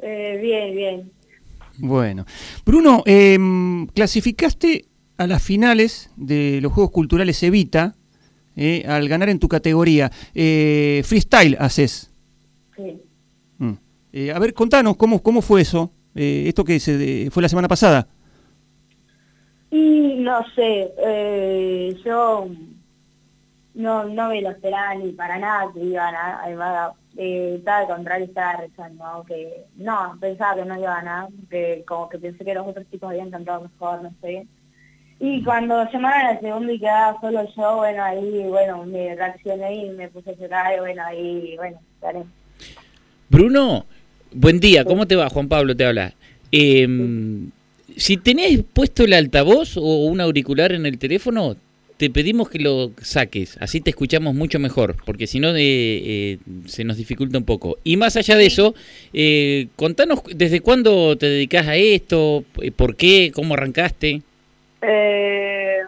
Eh, bien, bien. Bueno. Bruno, em, clasificaste a las finales de los Juegos Culturales Evita eh, al ganar en tu categoría. Eh, freestyle haces. Sí. Mm. Eh, a ver, contanos, ¿cómo, cómo fue eso? Eh, esto que se, de- fue la semana pasada. Y no sé, eh, yo no, no me lo esperaba ni para nada que iba a ganar. Eh, estaba al contrario, estaba rezando, que no, pensaba que no iba a ganar, que como que pensé que los otros chicos habían cantado mejor, no sé. Y cuando llamaron a la segunda y quedaba solo yo, bueno, ahí, bueno, me reaccioné y me puse a llorar, y bueno, ahí, bueno, gané. Bruno, buen día, ¿cómo te va? Juan Pablo te habla. Eh, si tenés puesto el altavoz o un auricular en el teléfono, te pedimos que lo saques, así te escuchamos mucho mejor, porque si no eh, eh, se nos dificulta un poco. Y más allá de eso, eh, contanos desde cuándo te dedicas a esto, eh, por qué, cómo arrancaste. Eh,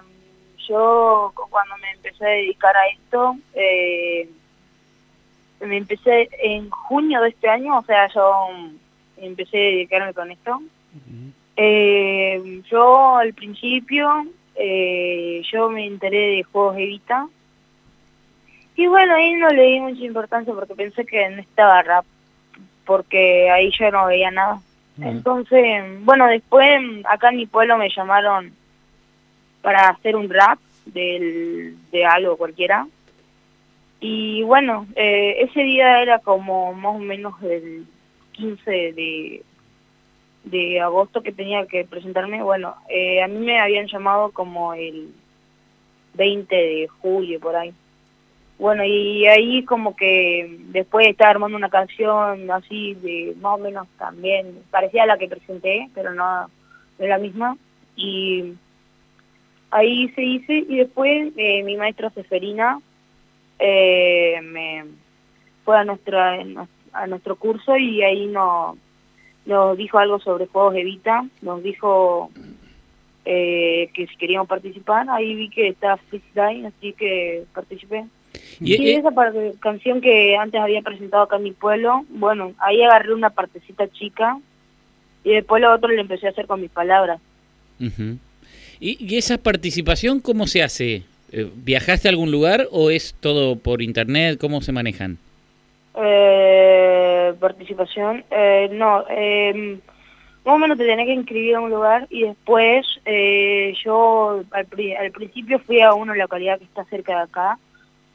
yo cu- cuando me empecé a dedicar a esto, eh, me empecé en junio de este año, o sea, yo empecé a dedicarme con esto. Eh, yo al principio, eh, yo me enteré de juegos Evita. Y bueno, ahí no le di mucha importancia porque pensé que no estaba rap, porque ahí yo no veía nada. Entonces, bueno, después acá en mi pueblo me llamaron para hacer un rap del, de algo cualquiera. Y bueno, eh, ese día era como más o menos el 15 de, de agosto que tenía que presentarme. Bueno, eh, a mí me habían llamado como el 20 de julio por ahí. Bueno, y ahí como que después estaba armando una canción así de más o menos también, parecía la que presenté, pero no, no la misma. Y ahí se hice y después eh, mi maestra Seferina eh, me fue a nuestra a nuestro curso y ahí nos, nos dijo algo sobre juegos Evita, nos dijo eh, que si queríamos participar, ahí vi que estaba freestyle, así que participé. Y, Sí, eh, esa canción que antes había presentado acá en mi pueblo, bueno, ahí agarré una partecita chica y después lo otro le empecé a hacer con mis palabras. ¿Y, y esa participación cómo se hace? Eh, ¿Viajaste a algún lugar o es todo por internet? ¿Cómo se manejan? Eh, participación, eh, no, eh, más o menos te tenés que inscribir a un lugar y después eh, yo al, pri- al principio fui a una localidad que está cerca de acá,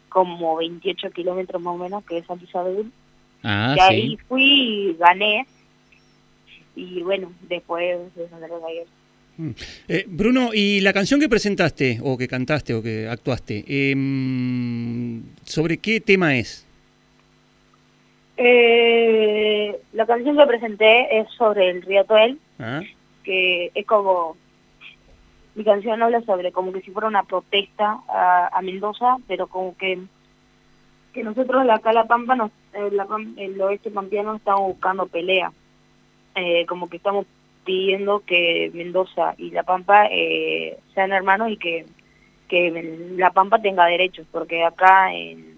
como 28 kilómetros más o menos, que es Santa Isabel, Ah, y ahí sí. fui y gané, y bueno, después de Santa Rosa eso. Mm. Eh, Bruno, ¿y la canción que presentaste, o que cantaste, o que actuaste, em, sobre qué tema es? Eh, la canción que presenté es sobre el río Tuel, ¿Ah? que es como... Mi canción habla sobre como que si fuera una protesta a, a Mendoza, pero como que que nosotros acá la Pampa, nos, eh, la el oeste pampeano estamos buscando pelea. Eh, como que estamos pidiendo que Mendoza y la Pampa eh, sean hermanos y que, que la Pampa tenga derechos, porque acá en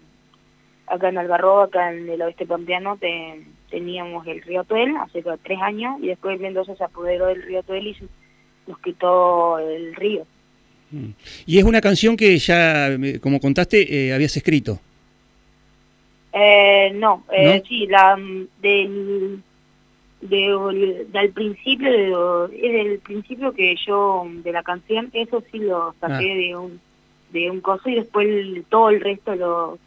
acá en Algarrobo, acá en el oeste pampeano, te- teníamos el río Tuel hace tres años y después Mendoza se apoderó del río Tuel y nos quitó el río. Mm. Y es una canción que ya, eh, como contaste, eh, habías escrito. Eh, no, eh, ¿No? sí, la del, de- del principio, de, es del principio que yo, de la canción, eso sí lo saqué Ah. de un de un coso y después el- todo el resto lo,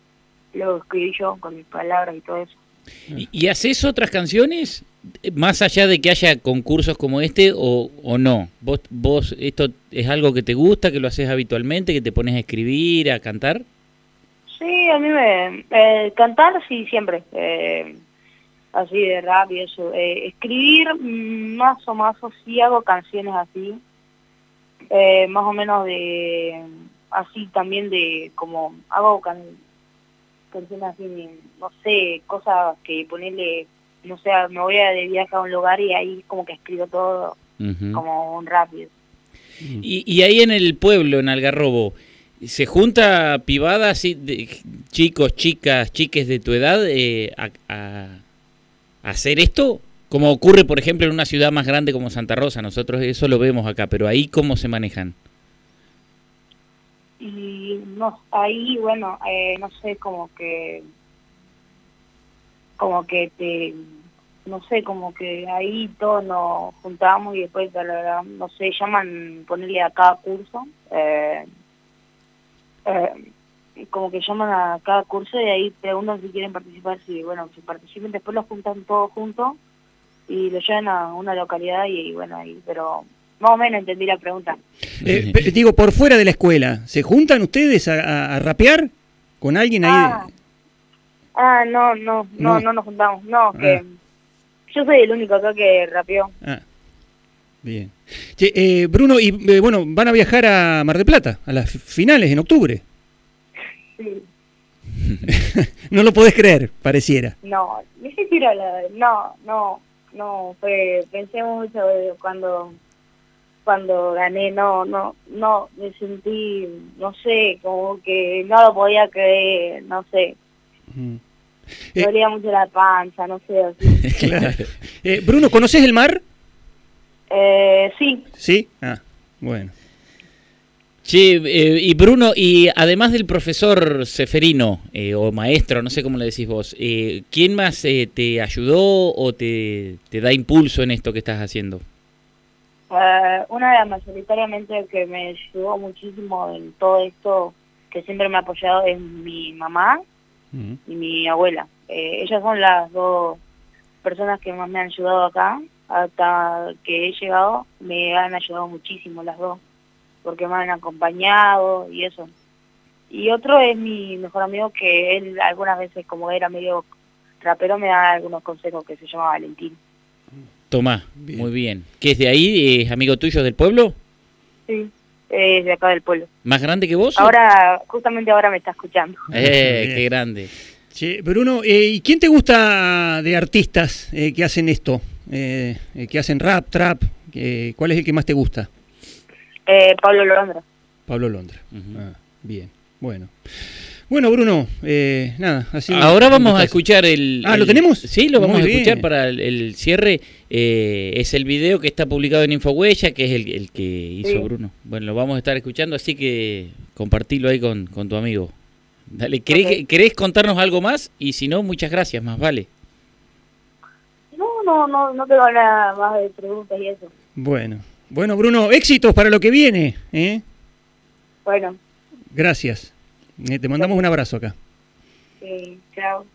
lo escribí yo con mis palabras y todo eso. ¿Y, y haces otras canciones? eh, Más allá de que haya concursos como este o, o no. ¿Vos, ¿Vos esto es algo que te gusta, que lo haces habitualmente, que te pones a escribir, a cantar? Sí, a mí me... eh, cantar, sí, siempre. eh, así de rap y eso. Eh, escribir, mm, más o más, sí hago canciones así. eh, más o menos de... Así también de... Como hago can- canciones así, no sé, cosas que ponerle... No sé, me voy a de viaje a un lugar y ahí como que escribo todo como un rap. y. Y, ahí en el pueblo, en Algarrobo, ¿se junta pibada así, de, chicos, chicas, chiques de tu edad eh, a, a- a hacer esto? Como ocurre, por ejemplo, en una ciudad más grande como Santa Rosa, nosotros eso lo vemos acá, pero ahí cómo se manejan. Y no, ahí, bueno, eh, no sé, como que, como que te, no sé, como que ahí todos nos juntábamos y después, no sé, llaman, ponerle a cada curso, eh, eh, como que llaman a cada curso y ahí preguntan si quieren participar, si, bueno, si participen, después los juntan todos juntos y lo llevan a una localidad y, bueno, ahí, pero más o menos entendí la pregunta. Eh, digo, por fuera de la escuela, ¿se juntan ustedes a, rapear con alguien ahí? Ah, ah no, no, no, no, nos juntamos. No, que ah. yo soy el único acá que rapeó. Ah, bien. eh, Bruno, y eh, bueno, van a viajar a Mar del Plata, a las finales, en octubre. Sí. no lo podés creer, pareciera. No, ni siquiera, no, no, no, fue, pensé mucho cuando cuando gané, no, no, no, me sentí, no sé, como que no lo podía creer, no sé. Me eh, dolía mucho la panza, no sé. Así. Eh, Bruno, ¿conoces el mar? Eh, sí. ¿Sí? Ah, bueno. Sí, y Bruno, y además del profesor Seferino, o maestro, no sé cómo le decís vos, ¿quién más te ayudó o te, te da impulso en esto que estás haciendo? Uh, una de las mayoritariamente que me ayudó muchísimo en todo esto, que siempre me ha apoyado, es mi mamá y mi abuela. Eh, ellas son las dos personas que más me han ayudado acá. Hasta que he llegado, me han ayudado muchísimo las dos, porque me han acompañado y eso. Y otro es mi mejor amigo, que él algunas veces, como era medio rapero, me da algunos consejos, que se llama Valentín. Tomás, muy bien. ¿Qué es de ahí? ¿Es amigo tuyo del pueblo? Sí, es de acá del pueblo. ¿Más grande que vos? Ahora, justamente ahora me está escuchando. Eh, qué grande. Sí, Bruno, eh, ¿y quién te gusta de artistas eh, que hacen esto? Eh, que hacen rap, trap. ¿Cuál es el que más te gusta? Pablo Londra. Pablo Londra. Ah, bien, bueno. Bueno, Bruno, eh, nada, así. Ahora vamos a escuchar el. Ah, ¿lo tenemos? Sí, lo vamos a escuchar para el, cierre. Eh, es el video que está publicado en Infohuella, que es el, que hizo Bruno. Bueno, lo vamos a estar escuchando, así que compartilo ahí con, tu amigo. Dale, ¿querés, contarnos algo más? Y si no, muchas gracias, más vale. No, no, no, no tengo nada más de preguntas y eso. Bueno, bueno, Bruno, éxitos para lo que viene. ¿eh? Bueno. Gracias. Eh, te mandamos un abrazo acá. Sí, chao.